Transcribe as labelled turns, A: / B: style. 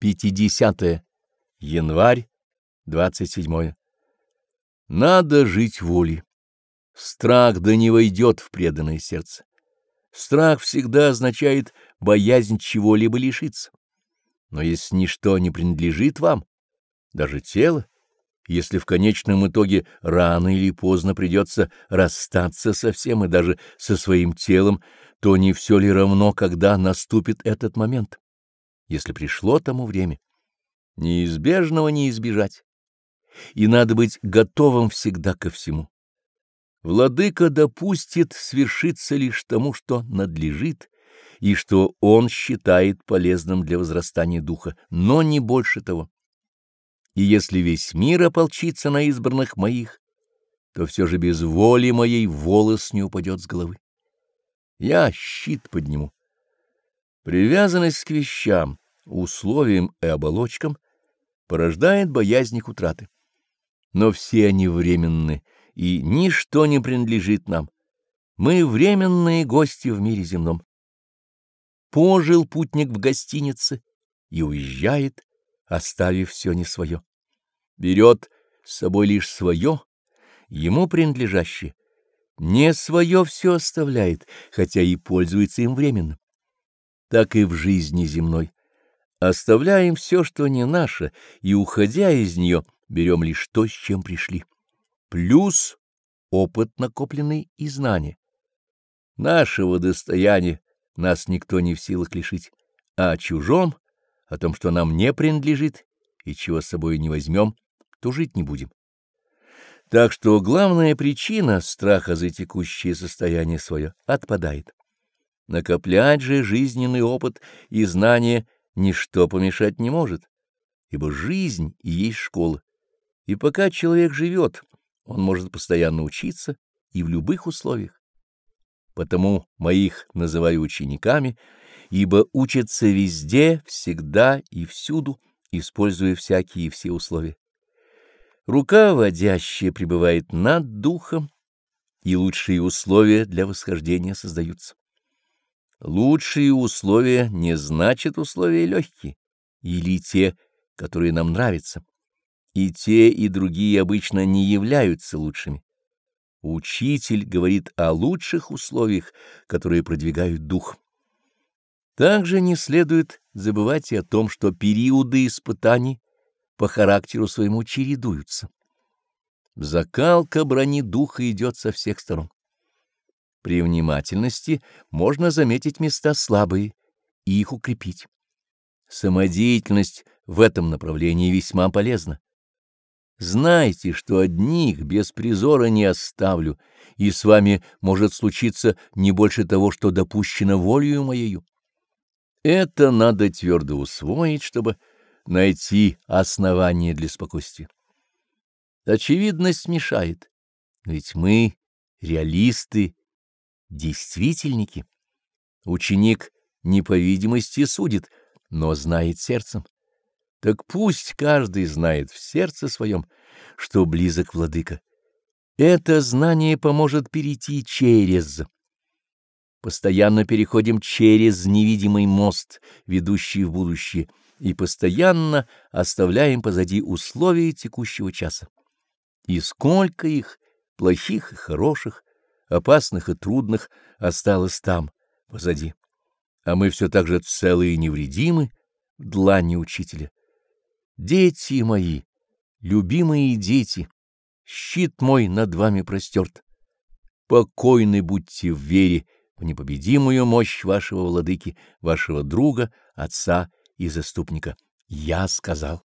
A: 50 январь 27 Надо жить волей. Страх да не войдет в преданное сердце. Страх всегда означает боязнь чего-либо лишиться. Но если ничто не принадлежит вам, даже тело, если в конечном итоге рано или поздно придется расстаться со всем и даже со своим телом, то не все ли равно, когда наступит этот момент, если пришло тому время? Неизбежного не избежать, и надо быть готовым всегда ко всему. Владыка допустит свершиться лишь тому, что надлежит, и что он считает полезным для возрастания духа, но не больше того. И если весь мир ополчится на избранных моих, то все же без воли моей волос не упадет с головы. Я щит подниму. Привязанность к вещам, условиям и оболочкам порождает боязнь утраты. Но все они временны, и ничто не принадлежит нам. Мы временные гости в мире земном. Пожил путник в гостинице и уезжает, оставив все не свое. Берет с собой лишь свое, ему принадлежащее. Не свое все оставляет, хотя и пользуется им временно. Так и в жизни земной. Оставляем все, что не наше, и, уходя из нее, берем лишь то, с чем пришли. Плюс опыт накопленный и знания. Нашего достояния нас никто не в силах лишить, а о чужом, о том, что нам не принадлежит и чего с собой не возьмем, то жить не будем. Так что главная причина страха за текущее состояние свое отпадает. Накоплять же жизненный опыт и знания ничто помешать не может, ибо жизнь и есть школа. И пока человек живет, он может постоянно учиться и в любых условиях потому моих называю учениками, ибо учатся везде, всегда и всюду, используя всякие все условия. Рука водящая пребывает над духом, и лучшие условия для восхождения создаются. Лучшие условия не значат условия легкие, или те, которые нам нравятся. И те, и другие обычно не являются лучшими. Учитель говорит о лучших условиях, которые продвигают дух. Также не следует забывать и о том, что периоды испытаний по характеру своему чередуются. Закалка брони духа идет со всех сторон. При внимательности можно заметить места слабые и их укрепить. Самодеятельность в этом направлении весьма полезна. Знайте, что одних без призора не оставлю, и с вами может случиться не больше того, что допущено волею моею. Это надо твердо усвоить, чтобы найти основание для спокойствия. Очевидность мешает, ведь мы реалисты, действительники. Ученик не по видимости судит, но знает сердцем. Так пусть каждый знает в сердце своем, что близок владыка. Это знание поможет перейти через. Постоянно переходим через невидимый мост, ведущий в будущее, и постоянно оставляем позади условия текущего часа. И сколько их, плохих и хороших, опасных и трудных, осталось там, позади. А мы все так же целые и невредимы в длани учителя. Дети мои, любимые дети, щит мой над вами простерт. Покойны будьте в вере в непобедимую мощь вашего владыки, вашего друга, отца и заступника. Я сказал.